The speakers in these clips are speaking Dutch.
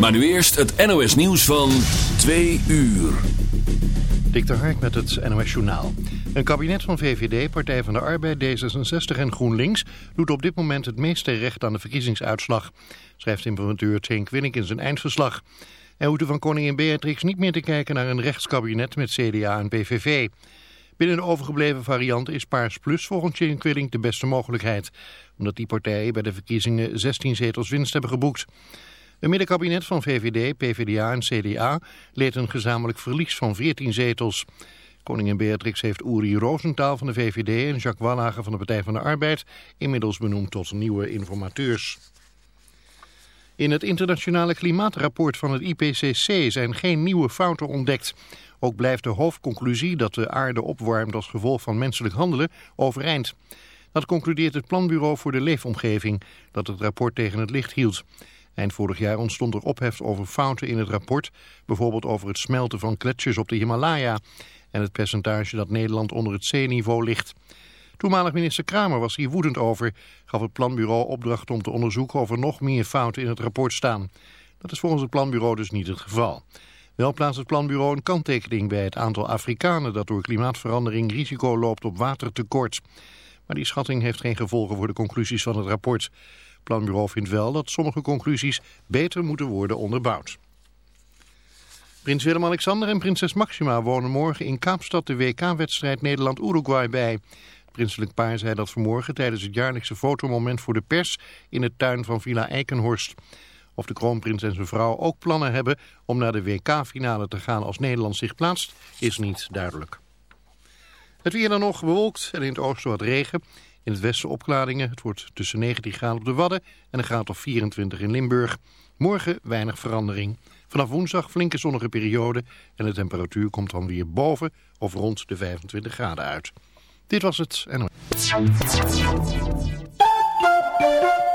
Maar nu eerst het NOS nieuws van 2 uur. Dik de Hark met het NOS Journaal. Een kabinet van VVD, Partij van de Arbeid, D66 en GroenLinks... doet op dit moment het meeste recht aan de verkiezingsuitslag... schrijft informateur Cenk Winnik in zijn eindverslag. Hij hoefde van koningin Beatrix niet meer te kijken naar een rechtskabinet met CDA en PVV. Binnen de overgebleven variant is Paars Plus volgens Cenk Winnik de beste mogelijkheid... omdat die partijen bij de verkiezingen 16 zetels winst hebben geboekt... Een middenkabinet van VVD, PVDA en CDA leed een gezamenlijk verlies van 14 zetels. Koningin Beatrix heeft Uri Rosenthal van de VVD en Jacques Wallager van de Partij van de Arbeid inmiddels benoemd tot nieuwe informateurs. In het internationale klimaatrapport van het IPCC zijn geen nieuwe fouten ontdekt. Ook blijft de hoofdconclusie dat de aarde opwarmt als gevolg van menselijk handelen overeind. Dat concludeert het Planbureau voor de Leefomgeving, dat het rapport tegen het licht hield. Eind vorig jaar ontstond er ophef over fouten in het rapport, bijvoorbeeld over het smelten van gletsjers op de Himalaya en het percentage dat Nederland onder het zeeniveau ligt. Toenmalig minister Kramer was hier woedend over, gaf het planbureau opdracht om te onderzoeken of er nog meer fouten in het rapport staan. Dat is volgens het planbureau dus niet het geval. Wel plaatst het planbureau een kanttekening bij het aantal Afrikanen dat door klimaatverandering risico loopt op watertekort. Maar die schatting heeft geen gevolgen voor de conclusies van het rapport planbureau vindt wel dat sommige conclusies beter moeten worden onderbouwd. Prins Willem-Alexander en prinses Maxima wonen morgen in Kaapstad de WK-wedstrijd Nederland-Uruguay bij. Het prinselijk paar zei dat vanmorgen tijdens het jaarlijkse fotomoment voor de pers in het tuin van Villa Eikenhorst. Of de kroonprins en zijn vrouw ook plannen hebben om naar de WK-finale te gaan als Nederland zich plaatst, is niet duidelijk. Het weer dan nog bewolkt en in het oosten wat regen. In het westen opklaringen. Het wordt tussen 19 graden op de Wadden en een graad of 24 in Limburg. Morgen weinig verandering. Vanaf woensdag flinke zonnige periode en de temperatuur komt dan weer boven of rond de 25 graden uit. Dit was het. En...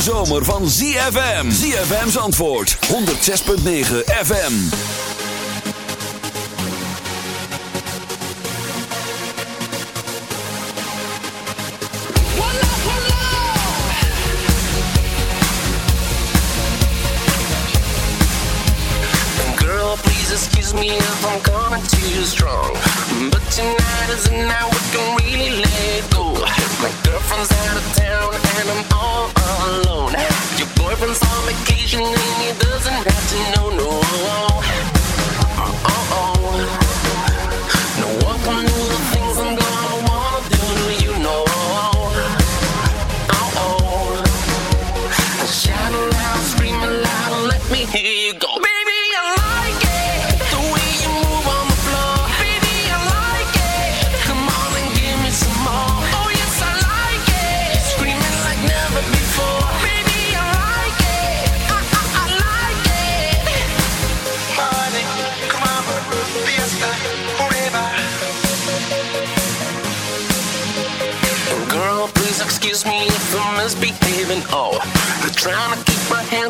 Zomer van ZFM. ZFM's antwoord. 106.9 FM. Girl, please excuse me if I'm coming too strong. But tonight is the night we can really let go. My girlfriend's out of town and I'm all alone. Your boyfriend's on vacation and he doesn't have to know, no.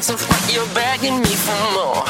So of what you're begging me for more.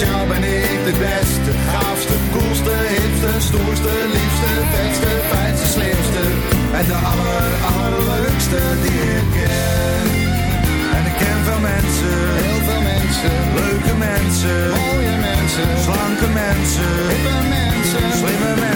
Naast ben ik de beste, gaafste, koelste, hipste, stoerste, liefste, vetste, fijnste, slimste. En de aller, allerleukste die ik ken. En ik ken veel mensen, heel veel mensen, leuke mensen, mooie mensen, slanke mensen, hippe mensen, slimme mensen,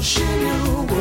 shadow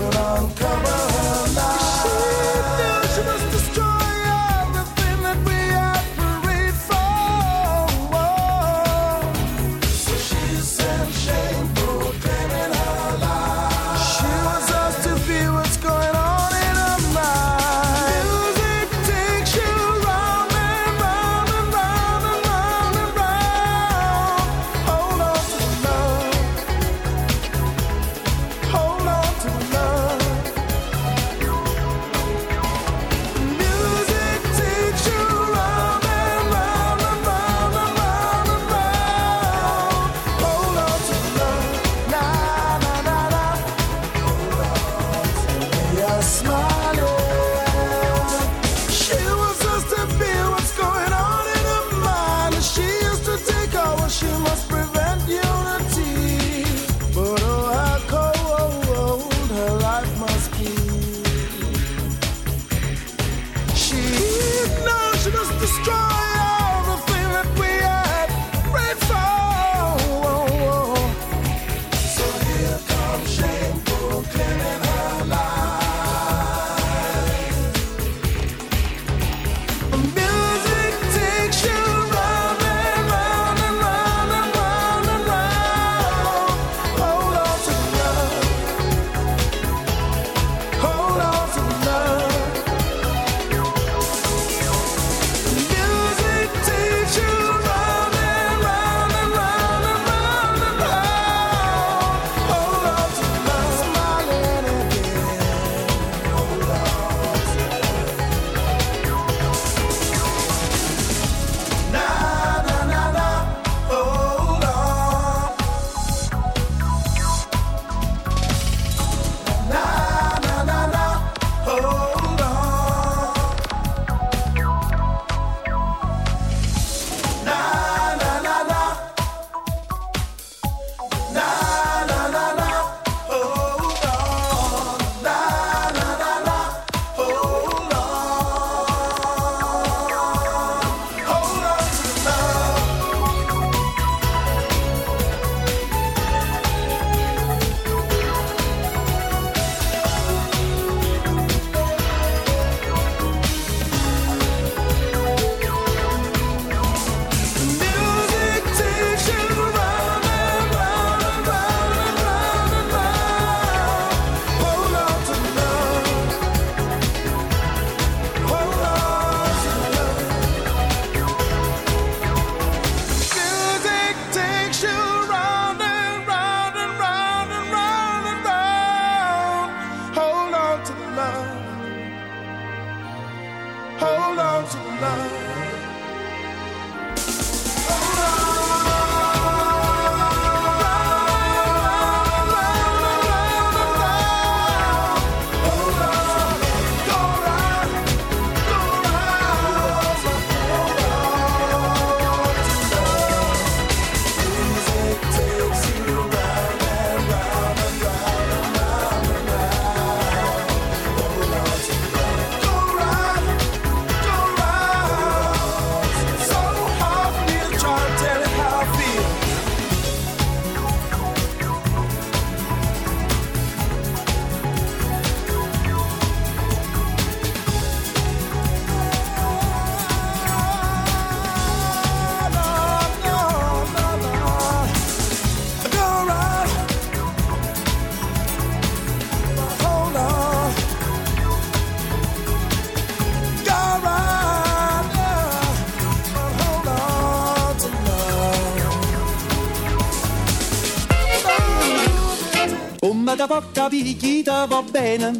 picchita va bene.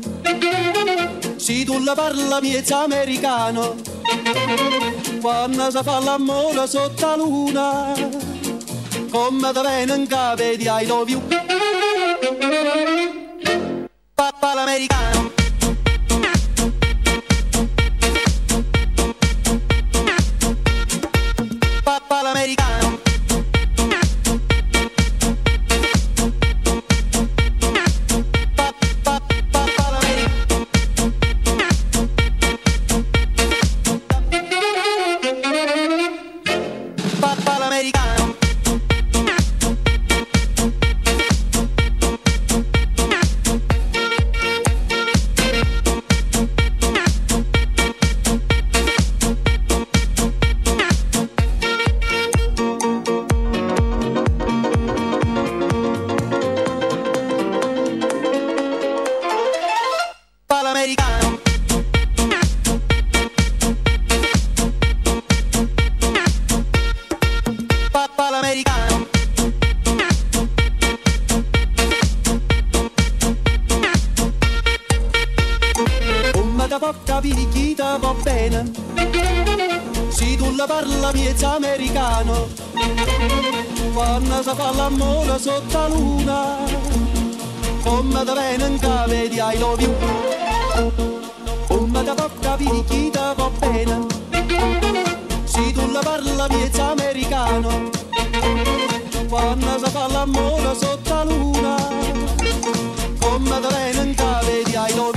Se tu la parla miezza americano. Quando si fa l'amore sotto la luna Come da bene in capo di I love you picchita va bene. Se tu la parla miezza americano. Quando si fa l'amore sotto la luna Come da in cave di I love you. Come da porca picchita va bene. Se tu la parla miezza americano. Quando si fa l'amore sotto la luna Come da in cave di I love you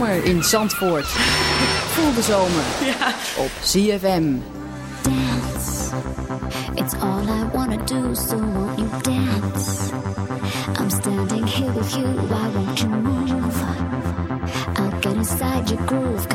zomer in Zandvoort. Voel de zomer ja. op ZFM. Dance, it's all I wanna do, so won't you dance? I'm standing here with you, why won't you move? I'll get inside your groove.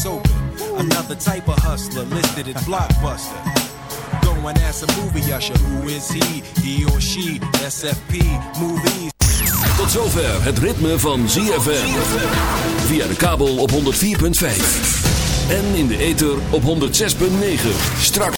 it's open. Another type of hustler listed as Blockbuster. Go and ask a movie usher who is he, he or she, SFP, movies. Tot zover het ritme van ZFM. Via de kabel op 104.5. En in de ether op 106.9. Straks.